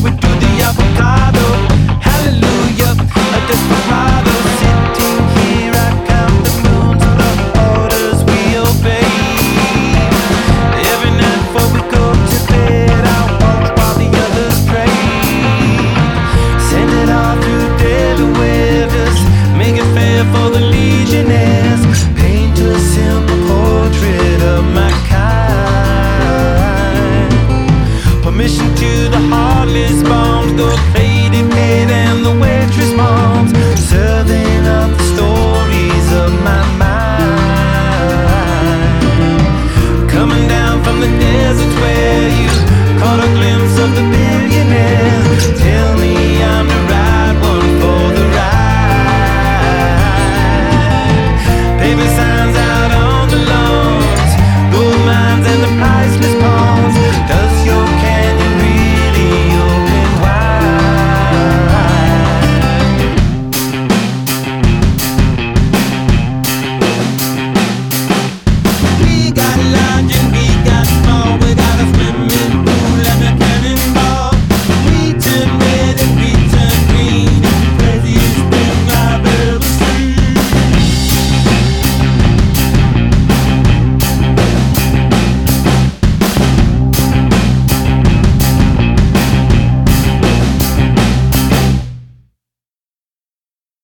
where we do the avocado. and the waitress moms serving up the stories of my mind. Coming down from the where you caught a glimpse of the.